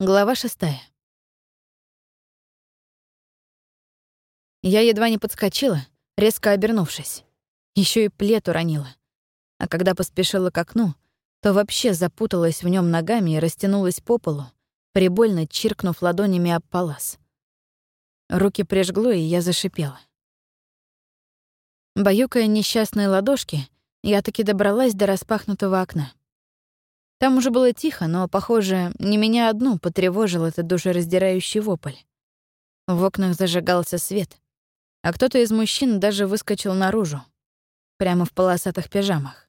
Глава шестая. Я едва не подскочила, резко обернувшись. Еще и плед уронила. А когда поспешила к окну, то вообще запуталась в нем ногами и растянулась по полу, прибольно чиркнув ладонями об палас. Руки прижгло, и я зашипела. Баюкая несчастные ладошки, я таки добралась до распахнутого окна. Там уже было тихо, но, похоже, не меня одну потревожил этот душераздирающий вопль. В окнах зажигался свет, а кто-то из мужчин даже выскочил наружу, прямо в полосатых пижамах.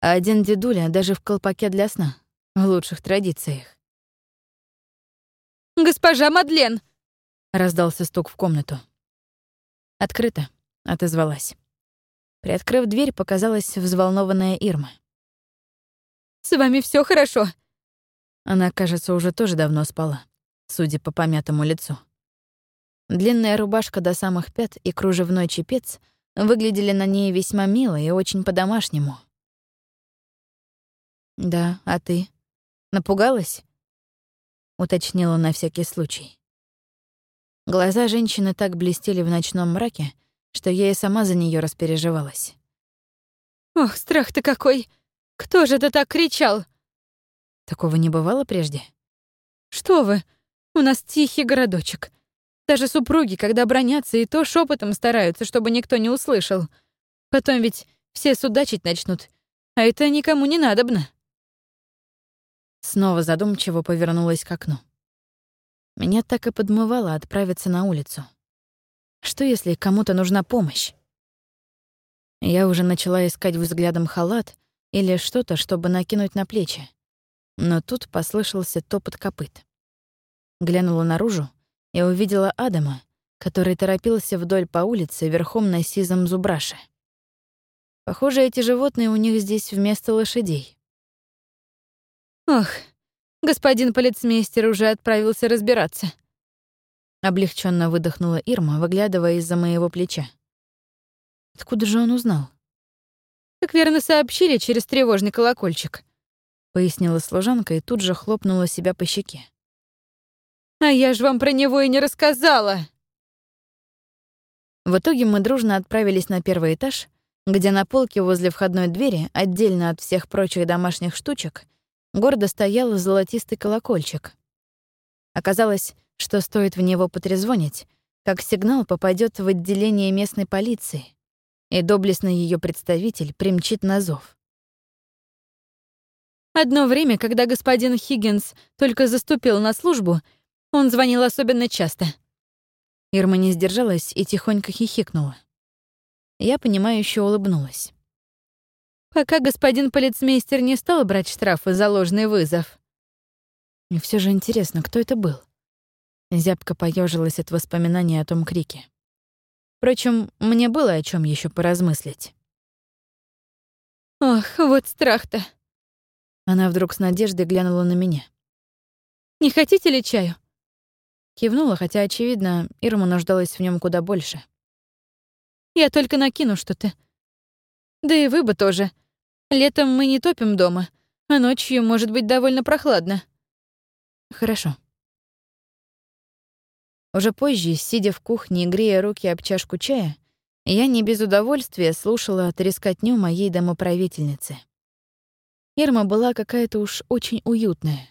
А один дедуля даже в колпаке для сна, в лучших традициях. «Госпожа Мадлен!» — раздался стук в комнату. «Открыто», — отозвалась. Приоткрыв дверь, показалась взволнованная Ирма. С вами все хорошо?» Она, кажется, уже тоже давно спала, судя по помятому лицу. Длинная рубашка до самых пят и кружевной чепец выглядели на ней весьма мило и очень по-домашнему. «Да, а ты? Напугалась?» — уточнила на всякий случай. Глаза женщины так блестели в ночном мраке, что я и сама за нее распереживалась. «Ох, страх-то какой! Кто же это так кричал?» Такого не бывало прежде? «Что вы? У нас тихий городочек. Даже супруги, когда бронятся, и то шепотом стараются, чтобы никто не услышал. Потом ведь все судачить начнут, а это никому не надобно». Снова задумчиво повернулась к окну. Меня так и подмывало отправиться на улицу. Что, если кому-то нужна помощь? Я уже начала искать взглядом халат, или что-то, чтобы накинуть на плечи. Но тут послышался топот копыт. Глянула наружу и увидела Адама, который торопился вдоль по улице верхом на сизом зубраше. Похоже, эти животные у них здесь вместо лошадей. «Ох, господин полицмейстер уже отправился разбираться», облегченно выдохнула Ирма, выглядывая из-за моего плеча. Откуда же он узнал? Как верно сообщили через тревожный колокольчик», — пояснила служанка и тут же хлопнула себя по щеке. «А я ж вам про него и не рассказала!» В итоге мы дружно отправились на первый этаж, где на полке возле входной двери, отдельно от всех прочих домашних штучек, гордо стоял золотистый колокольчик. Оказалось, что стоит в него потрезвонить, как сигнал попадет в отделение местной полиции, и доблестный ее представитель примчит на зов. Одно время, когда господин Хиггинс только заступил на службу, он звонил особенно часто. Ирма не сдержалась и тихонько хихикнула. Я, понимающе улыбнулась. Пока господин полицмейстер не стал брать штрафы за ложный вызов. И все же интересно, кто это был? Зябко поежилась от воспоминаний о том крике. Впрочем, мне было о чем еще поразмыслить. «Ох, вот страх-то!» Она вдруг с надеждой глянула на меня. «Не хотите ли чаю?» Кивнула, хотя, очевидно, Ирма нуждалась в нем куда больше. «Я только накину что-то. Да и вы бы тоже. Летом мы не топим дома, а ночью может быть довольно прохладно». «Хорошо», уже позже, сидя в кухне и грея руки об чашку чая, я не без удовольствия слушала трескотню моей домоправительницы. Ирма была какая-то уж очень уютная.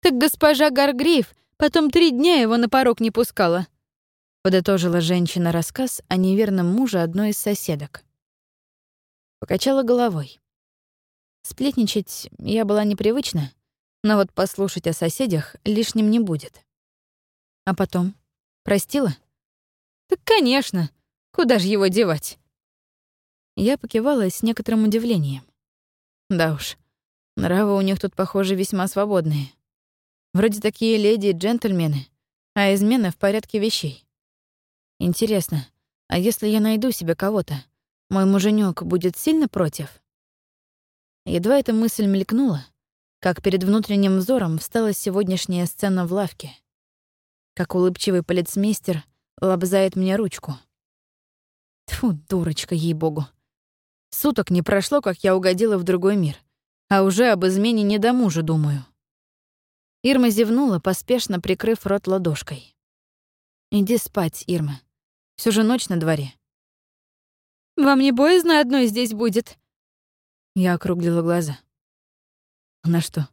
«Так госпожа Гаргрейв потом три дня его на порог не пускала», подытожила женщина рассказ о неверном муже одной из соседок. Покачала головой. Сплетничать я была непривычна, но вот послушать о соседях лишним не будет. А потом? Простила? Так, конечно. Куда же его девать? Я покивала с некоторым удивлением. Да уж, нравы у них тут, похоже, весьма свободные. Вроде такие леди и джентльмены, а измена в порядке вещей. Интересно, а если я найду себе кого-то, мой муженек будет сильно против? Едва эта мысль мелькнула, как перед внутренним взором встала сегодняшняя сцена в лавке. Как улыбчивый полицмейстер лобзает мне ручку. Тьфу, дурочка, ей-богу. Суток не прошло, как я угодила в другой мир. а уже об измене не до мужа думаю. Ирма зевнула, поспешно прикрыв рот ладошкой. «Иди спать, Ирма. Всё же ночь на дворе». «Вам не боязно одной здесь будет?» Я округлила глаза. «Она что,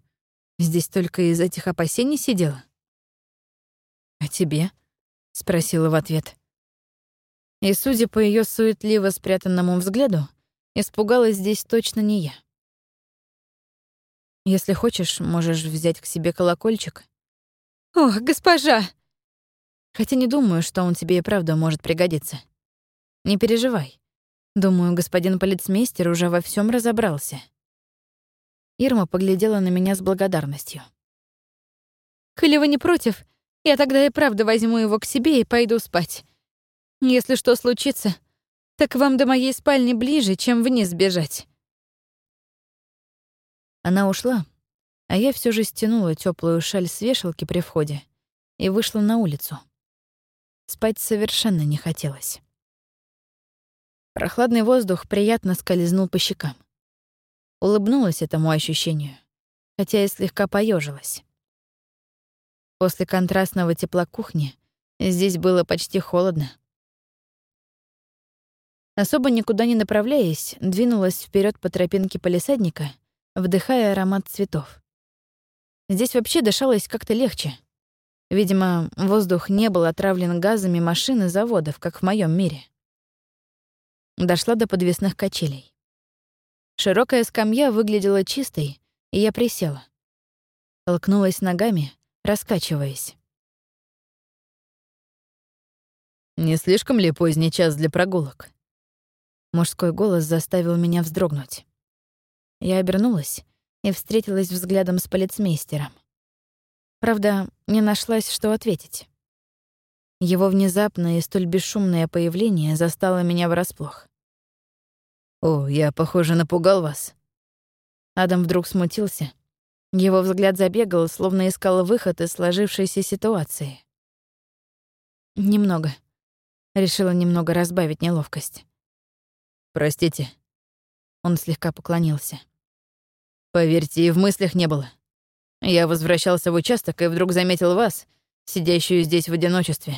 здесь только из этих опасений сидела?» «А тебе?» — спросила в ответ. И, судя по её суетливо спрятанному взгляду, испугалась здесь точно не я. Если хочешь, можешь взять к себе колокольчик. Ох, госпожа! Хотя не думаю, что он тебе и правда может пригодиться. Не переживай. Думаю, господин полицмейстер уже во всем разобрался. Ирма поглядела на меня с благодарностью. «Коли вы не против, я тогда и правда возьму его к себе и пойду спать. Если что случится, так вам до моей спальни ближе, чем вниз бежать». Она ушла, а я все же стянула теплую шаль с вешалки при входе и вышла на улицу. Спать совершенно не хотелось. Прохладный воздух приятно скользнул по щекам. Улыбнулась этому ощущению, хотя и слегка поежилась. После контрастного тепла кухни здесь было почти холодно. Особо никуда не направляясь, двинулась вперед по тропинке полисадника — вдыхая аромат цветов. Здесь вообще дышалось как-то легче. Видимо, воздух не был отравлен газами машин и заводов, как в моем мире. Дошла до подвесных качелей. Широкая скамья выглядела чистой, и я присела. Толкнулась ногами, раскачиваясь. «Не слишком ли поздний час для прогулок?» Мужской голос заставил меня вздрогнуть. Я обернулась и встретилась взглядом с полицмейстером. Правда, не нашлась, что ответить. Его внезапное и столь бесшумное появление застало меня врасплох. «О, я, похоже, напугал вас». Адам вдруг смутился. Его взгляд забегал, словно искал выход из сложившейся ситуации. «Немного». Решила немного разбавить неловкость. «Простите», он слегка поклонился. «Поверьте, и в мыслях не было. Я возвращался в участок и вдруг заметил вас, сидящую здесь в одиночестве.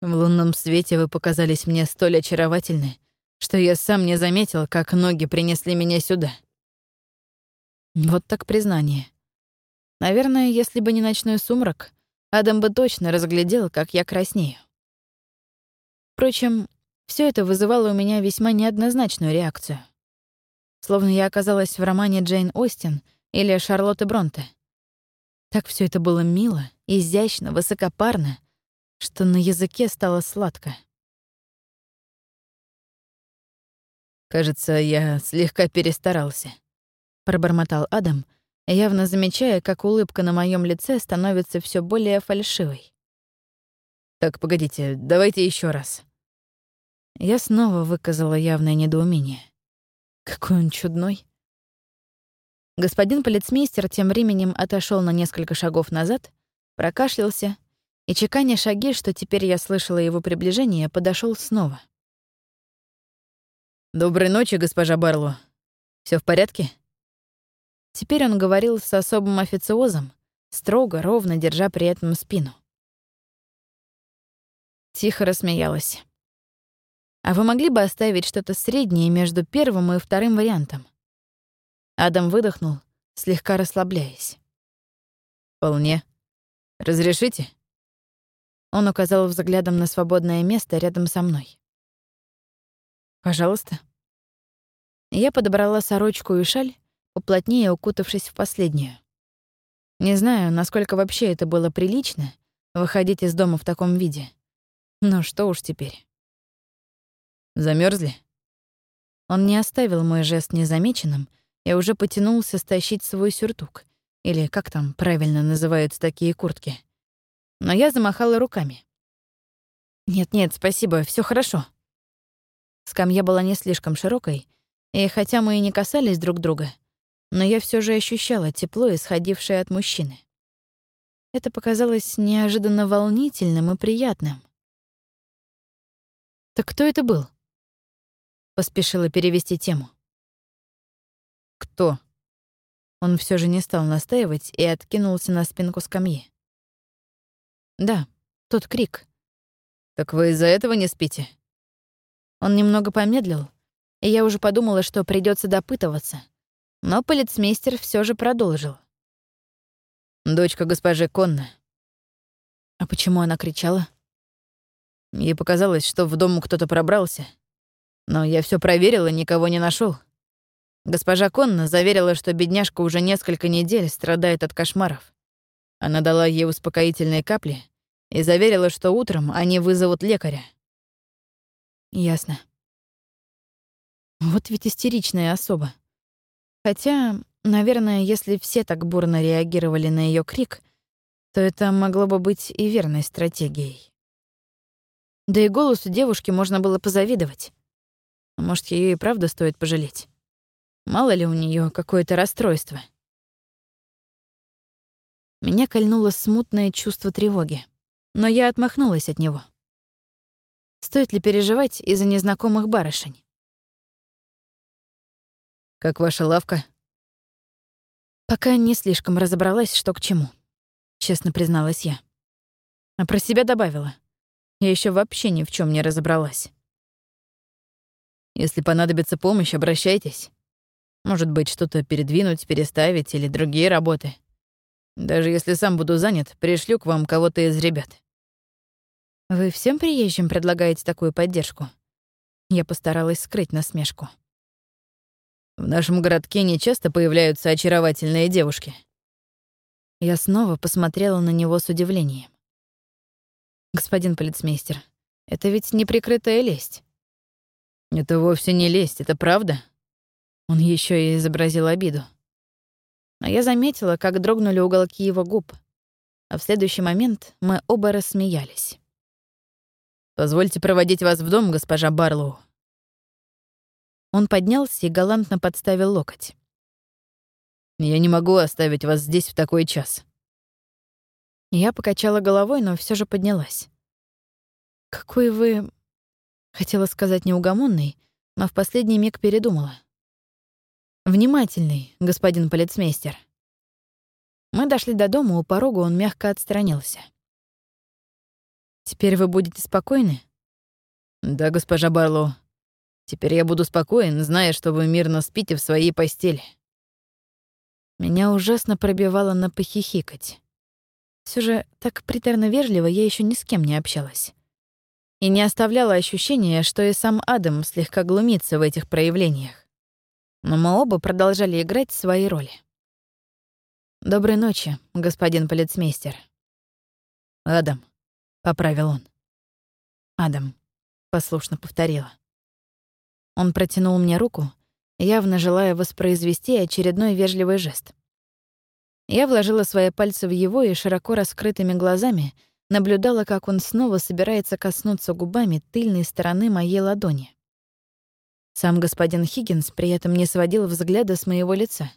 В лунном свете вы показались мне столь очаровательны, что я сам не заметил, как ноги принесли меня сюда». Вот так признание. Наверное, если бы не ночной сумрак, Адам бы точно разглядел, как я краснею. Впрочем, все это вызывало у меня весьма неоднозначную реакцию словно я оказалась в романе Джейн Остин или Шарлотты Бронте. Так все это было мило, изящно, высокопарно, что на языке стало сладко. «Кажется, я слегка перестарался», — пробормотал Адам, явно замечая, как улыбка на моем лице становится все более фальшивой. «Так, погодите, давайте еще раз». Я снова выказала явное недоумение. Какой он чудной. Господин полицмейстер тем временем отошел на несколько шагов назад, прокашлялся, и, чеканя шаги, что теперь я слышала его приближение, подошел снова. «Доброй ночи, госпожа Барло. Все в порядке?» Теперь он говорил с особым официозом, строго, ровно держа при этом спину. Тихо рассмеялась. А вы могли бы оставить что-то среднее между первым и вторым вариантом? Адам выдохнул, слегка расслабляясь. «Вполне. Разрешите?» Он указал взглядом на свободное место рядом со мной. «Пожалуйста». Я подобрала сорочку и шаль, поплотнее укутавшись в последнюю. Не знаю, насколько вообще это было прилично — выходить из дома в таком виде. Но что уж теперь. Замерзли? Он не оставил мой жест незамеченным и уже потянулся стащить свой сюртук, или как там правильно называются такие куртки. Но я замахала руками. «Нет-нет, спасибо, все хорошо». Скамья была не слишком широкой, и хотя мы и не касались друг друга, но я все же ощущала тепло, исходившее от мужчины. Это показалось неожиданно волнительным и приятным. «Так кто это был?» Поспешила перевести тему. «Кто?» Он все же не стал настаивать и откинулся на спинку скамьи. «Да, тот крик». «Так вы из-за этого не спите?» Он немного помедлил, и я уже подумала, что придется допытываться. Но полицмейстер все же продолжил. «Дочка госпожи Конна». «А почему она кричала?» Ей показалось, что в дом кто-то пробрался. Но я все проверил и никого не нашел. Госпожа Конна заверила, что бедняжка уже несколько недель страдает от кошмаров. Она дала ей успокоительные капли и заверила, что утром они вызовут лекаря. Ясно. Вот ведь истеричная особа. Хотя, наверное, если все так бурно реагировали на ее крик, то это могло бы быть и верной стратегией. Да и голосу девушки можно было позавидовать. Может, ее и правда стоит пожалеть. Мало ли у нее какое-то расстройство. Меня кольнуло смутное чувство тревоги, но я отмахнулась от него. Стоит ли переживать из-за незнакомых барышень? «Как ваша лавка?» Пока не слишком разобралась, что к чему, честно призналась я. А про себя добавила. Я еще вообще ни в чем не разобралась. Если понадобится помощь, обращайтесь. Может быть, что-то передвинуть, переставить или другие работы. Даже если сам буду занят, пришлю к вам кого-то из ребят. Вы всем приезжим предлагаете такую поддержку? Я постаралась скрыть насмешку. В нашем городке не часто появляются очаровательные девушки. Я снова посмотрела на него с удивлением. Господин полицмейстер, это ведь неприкрытая лесть. Это вовсе не лесть, это правда? Он еще и изобразил обиду. А я заметила, как дрогнули уголки его губ, а в следующий момент мы оба рассмеялись. «Позвольте проводить вас в дом, госпожа Барлоу», он поднялся и галантно подставил локоть. «Я не могу оставить вас здесь в такой час». Я покачала головой, но все же поднялась. «Какой вы...» Хотела сказать неугомонный, но в последний миг передумала. «Внимательный, господин полицмейстер». Мы дошли до дома, у порога он мягко отстранился. «Теперь вы будете спокойны?» «Да, госпожа Барлоу», Теперь я буду спокоен, зная, что вы мирно спите в своей постели. Меня ужасно пробивало на похихикать. Все же так приторно вежливо я еще ни с кем не общалась. И не оставляло ощущения, что и сам Адам слегка глумится в этих проявлениях. Но мы оба продолжали играть свои роли. «Доброй ночи, господин полицмейстер». «Адам», — поправил он. «Адам», — послушно повторила. Он протянул мне руку, явно желая воспроизвести очередной вежливый жест. Я вложила свои пальцы в его и широко раскрытыми глазами наблюдала, как он снова собирается коснуться губами тыльной стороны моей ладони. Сам господин Хиггинс при этом не сводил взгляда с моего лица.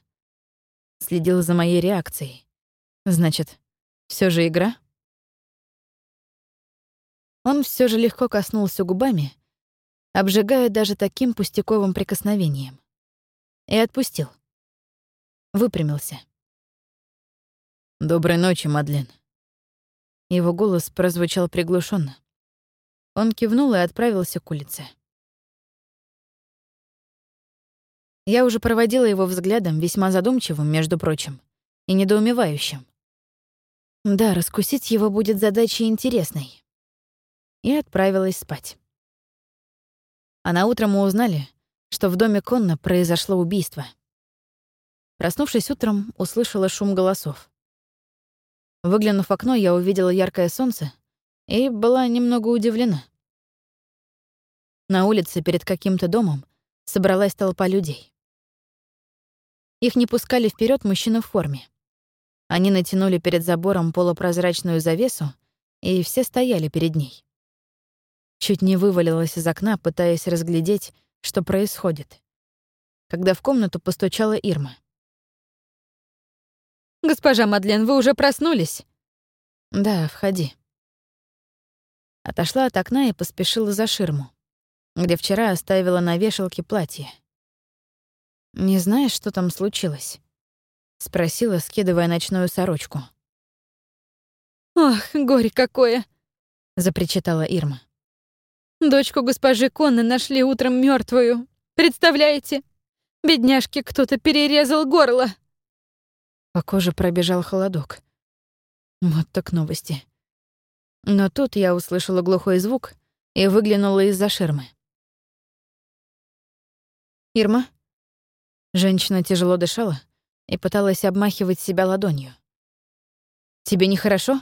Следил за моей реакцией. Значит, все же игра? Он все же легко коснулся губами, обжигая даже таким пустяковым прикосновением. И отпустил. Выпрямился. «Доброй ночи, Мадлен». Его голос прозвучал приглушенно. Он кивнул и отправился к улице. Я уже проводила его взглядом, весьма задумчивым, между прочим, и недоумевающим. Да, раскусить его будет задачей интересной. И отправилась спать. А на утро мы узнали, что в доме Конна произошло убийство. Проснувшись утром, услышала шум голосов. Выглянув в окно, я увидела яркое солнце и была немного удивлена. На улице перед каким-то домом собралась толпа людей. Их не пускали вперед мужчины в форме. Они натянули перед забором полупрозрачную завесу, и все стояли перед ней. Чуть не вывалилась из окна, пытаясь разглядеть, что происходит. Когда в комнату постучала Ирма. «Госпожа Мадлен, вы уже проснулись?» «Да, входи». Отошла от окна и поспешила за ширму, где вчера оставила на вешалке платье. «Не знаешь, что там случилось?» спросила, скидывая ночную сорочку. «Ох, горе какое!» — запричитала Ирма. «Дочку госпожи Конны нашли утром мертвую. Представляете? Бедняжке кто-то перерезал горло». По коже пробежал холодок. Вот так новости. Но тут я услышала глухой звук и выглянула из-за ширмы. «Ирма?» Женщина тяжело дышала и пыталась обмахивать себя ладонью. «Тебе нехорошо?»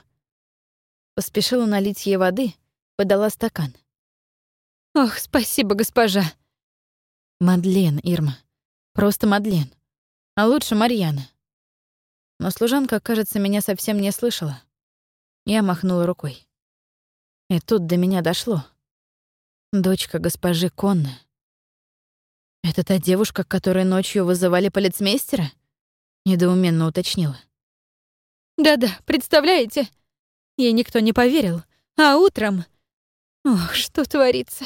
Поспешила налить ей воды, подала стакан. «Ох, спасибо, госпожа!» «Мадлен, Ирма. Просто Мадлен. А лучше Марьяна». Но служанка, кажется, меня совсем не слышала. Я махнула рукой. И тут до меня дошло. Дочка госпожи Конна. «Это та девушка, которой ночью вызывали полицмейстера?» — недоуменно уточнила. «Да-да, представляете? Ей никто не поверил. А утром... Ох, что творится.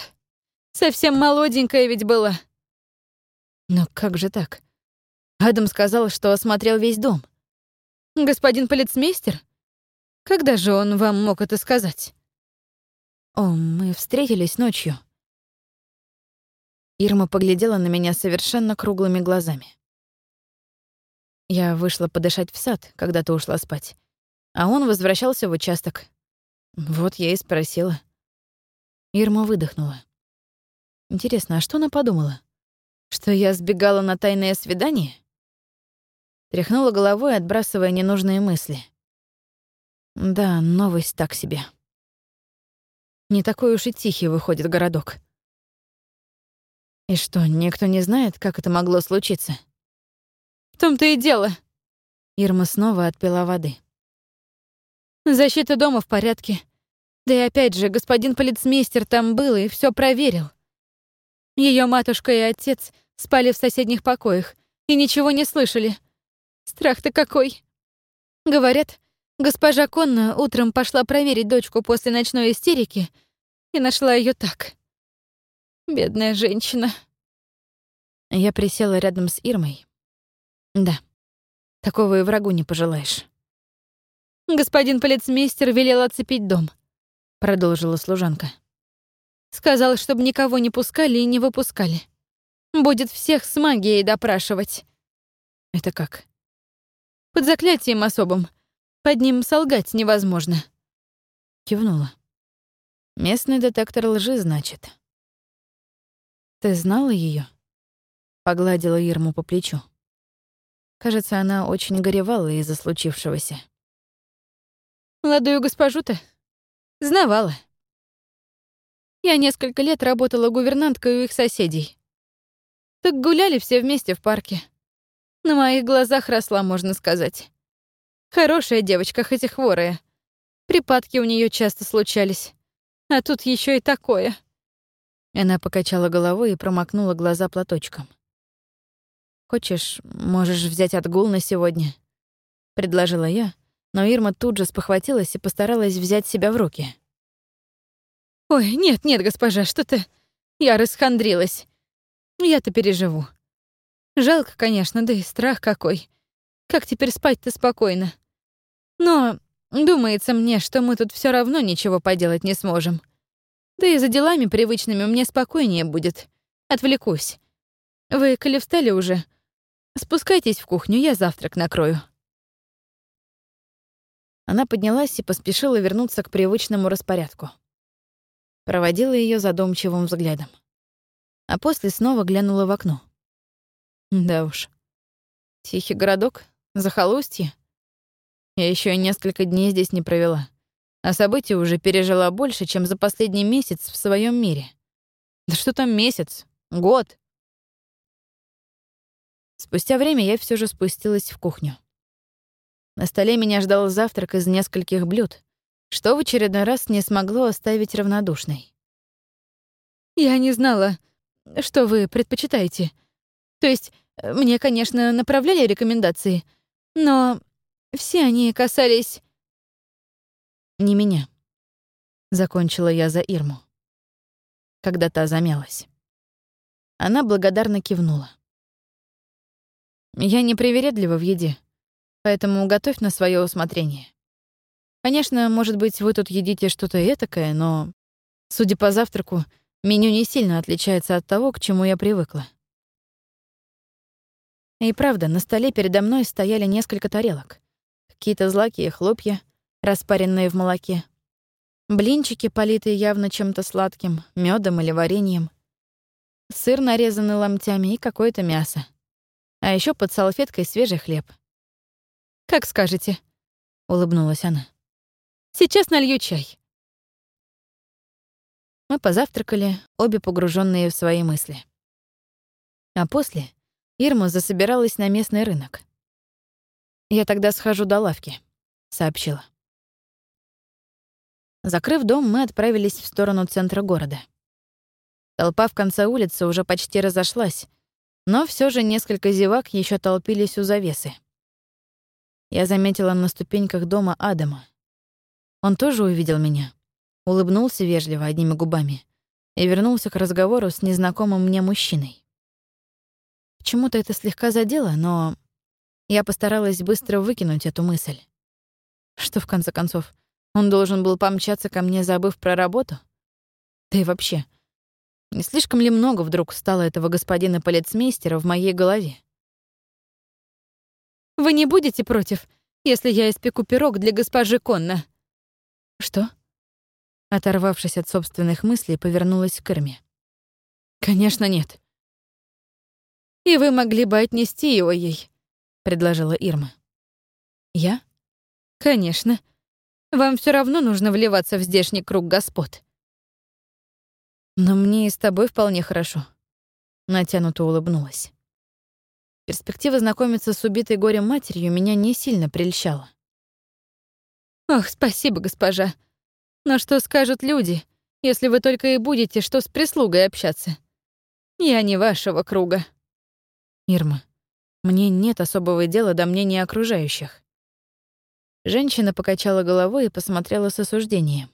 Совсем молоденькая ведь была. Но как же так? Адам сказал, что осмотрел весь дом. Господин полицмейстер? Когда же он вам мог это сказать? О, мы встретились ночью. Ирма поглядела на меня совершенно круглыми глазами. Я вышла подышать в сад, когда ты ушла спать а он возвращался в участок. Вот я и спросила. Ирма выдохнула. Интересно, а что она подумала? Что я сбегала на тайное свидание? Тряхнула головой, отбрасывая ненужные мысли. Да, новость так себе. Не такой уж и тихий выходит городок. И что, никто не знает, как это могло случиться? В том-то и дело. Ирма снова отпила воды. Защита дома в порядке. Да и опять же, господин полицмейстер там был и все проверил. Ее матушка и отец спали в соседних покоях и ничего не слышали. Страх-то какой. Говорят, госпожа Конна утром пошла проверить дочку после ночной истерики и нашла ее так. Бедная женщина. Я присела рядом с Ирмой. Да, такого и врагу не пожелаешь. «Господин полицмейстер велел оцепить дом», — продолжила служанка. «Сказал, чтобы никого не пускали и не выпускали. Будет всех с магией допрашивать». «Это как?» «Под заклятием особым. Под ним солгать невозможно». Кивнула. «Местный детектор лжи, значит». «Ты знала ее? Погладила Ирму по плечу. Кажется, она очень горевала из-за случившегося. Молодую госпожу-то? Знавала. Я несколько лет работала гувернанткой у их соседей. Так гуляли все вместе в парке. На моих глазах росла, можно сказать. Хорошая девочка, хоть и хворая. Припадки у нее часто случались. А тут еще и такое. Она покачала головой и промокнула глаза платочком. «Хочешь, можешь взять отгул на сегодня?» — предложила я, но Ирма тут же спохватилась и постаралась взять себя в руки. «Ой, нет, нет, госпожа, что-то... Я расхандрилась. Я-то переживу. Жалко, конечно, да и страх какой. Как теперь спать-то спокойно? Но думается мне, что мы тут все равно ничего поделать не сможем. Да и за делами привычными мне спокойнее будет. Отвлекусь. Вы, коли встали уже, спускайтесь в кухню, я завтрак накрою». Она поднялась и поспешила вернуться к привычному распорядку. Проводила ее задумчивым взглядом. А после снова глянула в окно. Да уж. Тихий городок, захолустье. Я еще несколько дней здесь не провела, а событий уже пережила больше, чем за последний месяц в своем мире. Да что там месяц? Год. Спустя время я все же спустилась в кухню. На столе меня ждал завтрак из нескольких блюд, что в очередной раз не смогло оставить равнодушной. «Я не знала, что вы предпочитаете. То есть, э, мне, конечно, направляли рекомендации, но все они касались...» «Не меня», — закончила я за Ирму, когда та замялась. Она благодарно кивнула. «Я не привередлива в еде, поэтому готовь на свое усмотрение. Конечно, может быть, вы тут едите что-то этакое, но, судя по завтраку, меню не сильно отличается от того, к чему я привыкла. И правда, на столе передо мной стояли несколько тарелок. Какие-то злаки и хлопья, распаренные в молоке. Блинчики, политые явно чем-то сладким, медом или вареньем. Сыр, нарезанный ломтями, и какое-то мясо. А еще под салфеткой свежий хлеб. «Как скажете», — улыбнулась она. Сейчас налью чай». Мы позавтракали, обе погруженные в свои мысли. А после Ирма засобиралась на местный рынок. «Я тогда схожу до лавки», — сообщила. Закрыв дом, мы отправились в сторону центра города. Толпа в конце улицы уже почти разошлась, но все же несколько зевак еще толпились у завесы. Я заметила на ступеньках дома Адама. Он тоже увидел меня, улыбнулся вежливо одними губами и вернулся к разговору с незнакомым мне мужчиной. Почему-то это слегка задело, но я постаралась быстро выкинуть эту мысль. Что, в конце концов, он должен был помчаться ко мне, забыв про работу? Да и вообще, не слишком ли много вдруг стало этого господина полицмейстера в моей голове? «Вы не будете против, если я испеку пирог для госпожи Конна?» «Что?» Оторвавшись от собственных мыслей, повернулась к Ирме. «Конечно нет». «И вы могли бы отнести его ей», — предложила Ирма. «Я?» «Конечно. Вам все равно нужно вливаться в здешний круг господ». «Но мне и с тобой вполне хорошо», — натянуто улыбнулась. Перспектива знакомиться с убитой горем матерью меня не сильно прельщала. «Ох, спасибо, госпожа. Но что скажут люди, если вы только и будете что с прислугой общаться? Я не вашего круга». «Ирма, мне нет особого дела до мнения окружающих». Женщина покачала головой и посмотрела с осуждением.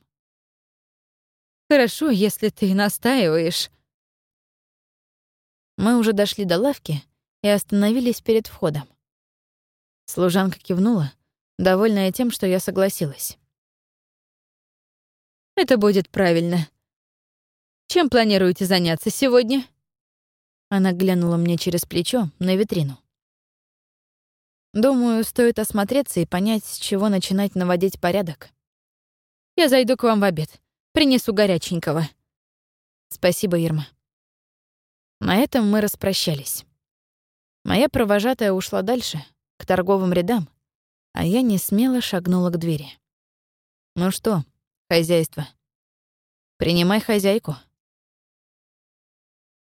«Хорошо, если ты настаиваешь». Мы уже дошли до лавки и остановились перед входом. Служанка кивнула, довольная тем, что я согласилась. «Это будет правильно. Чем планируете заняться сегодня?» Она глянула мне через плечо на витрину. «Думаю, стоит осмотреться и понять, с чего начинать наводить порядок. Я зайду к вам в обед. Принесу горяченького». «Спасибо, Ирма». На этом мы распрощались. Моя провожатая ушла дальше, к торговым рядам, а я не смело шагнула к двери. «Ну что, хозяйство, принимай хозяйку».